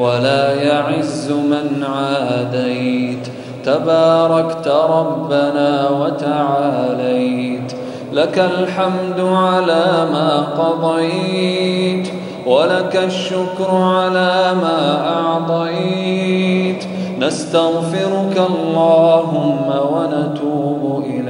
ولا يعز من عاديت. تباركت ربنا وتعاليت. لك الحمد على ما قضيت ولك الشكر على ما أعطيت. نستغفرك اللهم ونتوب إليك.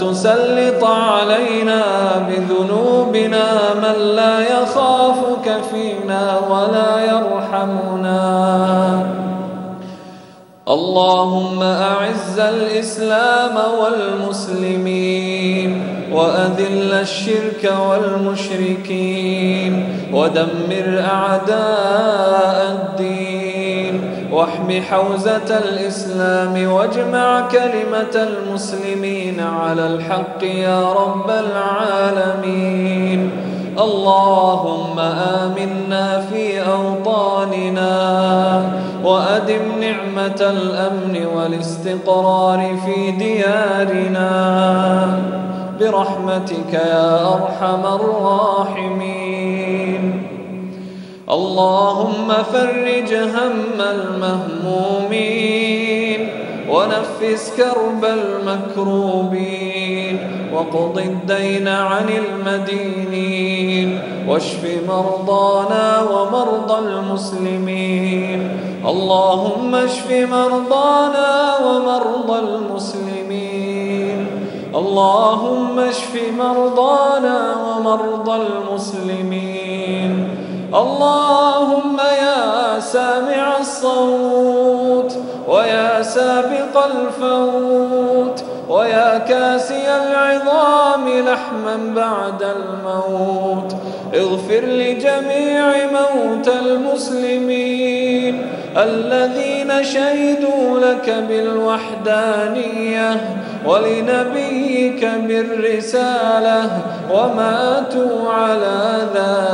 تسلط علينا بذنوبنا من لا يخافك فينا ولا يرحمنا. اللهم أعز الإسلام والمسلمين وأذل الشرك والمشركين ودمر أعداء الدين. واحم حوزة الإسلام واجمع كلمة المسلمين على الحق يا رب العالمين. اللهم آمنا في أوطاننا وأدم نعمة الأمن والاستقرار في ديارنا. برحمتك يا أرحم الراحمين. اللهم فرج هم المهمومين ونفس كرب المكروبين وقض الدين عن المدينين واشف مرضانا ومرضى المسلمين اللهم اشف مرضانا ومرضى المسلمين اللهم اشف مرضانا ومرضى المسلمين اللهم يا سامع الصوت ويا سابق الفوت ويا كاسي العظام لحما بعد الموت. اغفر لجميع موتى المسلمين الذين شهدوا لك بالوحدانية ولنبيك بالرسالة وماتوا على ذلك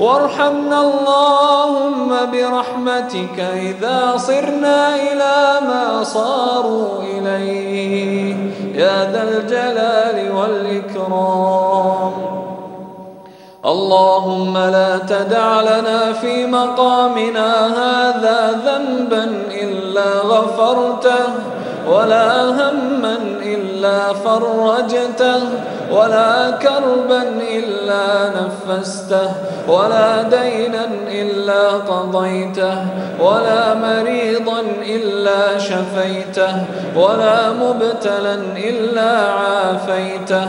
وارحمنا اللهم برحمتك إذا صرنا إلى ما صاروا إليه. يا ذا الجلال والإكرام. اللهم لا تدع لنا في مقامنا هذا ذنبا إلا غفرته. ولا هما إلا فرجته ولا كربا إلا نفسته ولا دينا إلا قضيته ولا مريضا إلا شفيته ولا مبتلا إلا عافيته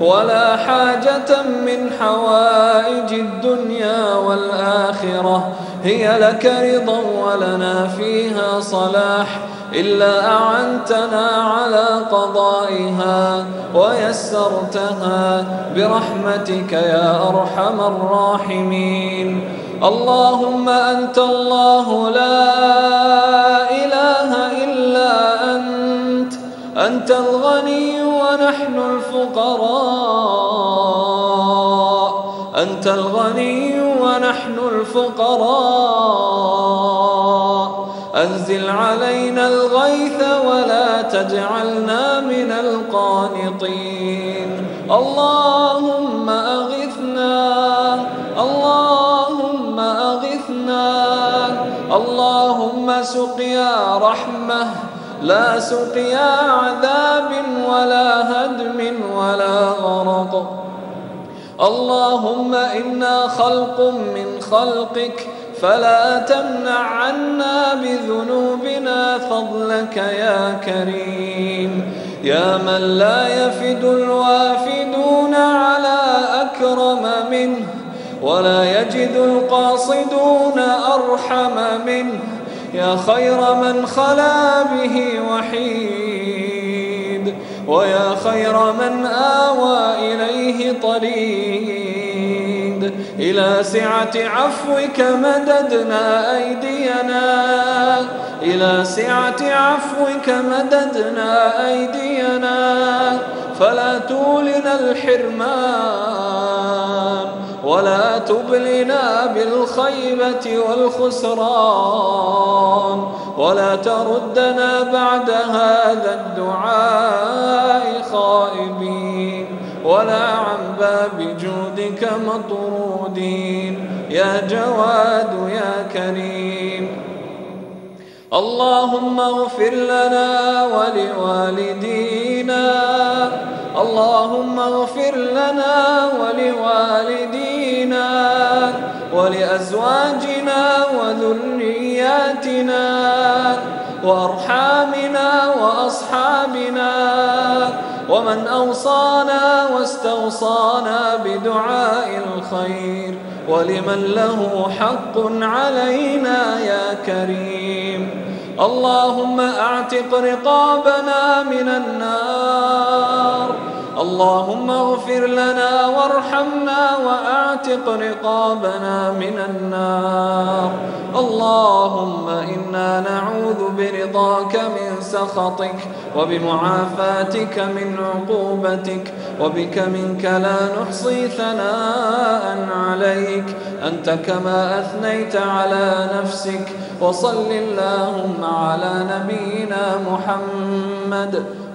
ولا حاجة من حوائج الدنيا والآخرة هي لك رضا ولنا فيها صلاح إلا أعنتنا على قضائها ويسرتها برحمتك يا أرحم الراحمين. اللهم أنت الله لا إله إلا أنت أنت الغني ونحن الفقراء. أنت الغني ونحن الفقراء. أنزل علينا الغيث ولا تجعلنا من القانطين. اللهم أغثنا اللهم أغثنا. اللهم سقيا رحمة لا سقيا عذاب ولا هدم ولا غرق. اللهم إنا خلق من خلقك فلا تمنع عنا بذنوبنا فضلك يا كريم. يا من لا يفد الوافدون على أكرم منه ولا يجد القاصدون أرحم منه. يا خير من خلا به وحيد. ويا خير من آوى إليه طريد إلى سعة عفوك مددنا أيدينا. إلى سعة عفوك مددنا أيدينا. فلا تولنا الحرمان. ولا تبلنا بالخيبة والخسران ولا تردنا بعد هذا الدعاء خائبين ولا عن باب جودك مطرودين يا جواد يا كريم. اللهم اغفر لنا ولوالدينا اللهم اغفر لنا ولوالدينا ولأزواجنا وذرياتنا وأرحامنا وأصحابنا ومن أوصانا واستوصانا بدعاء الخير ولمن له حق علينا يا كريم. اللهم أعتق رقابنا من النار اللهم اغفر لنا وارحمنا وأعتق رقابنا من النار. اللهم إنا نعوذ برضاك من سخطك وبمعافاتك من عقوبتك وبك منك لا نحصي ثناء عليك. أنت كما أثنيت على نفسك وصل اللهم على نبينا محمد.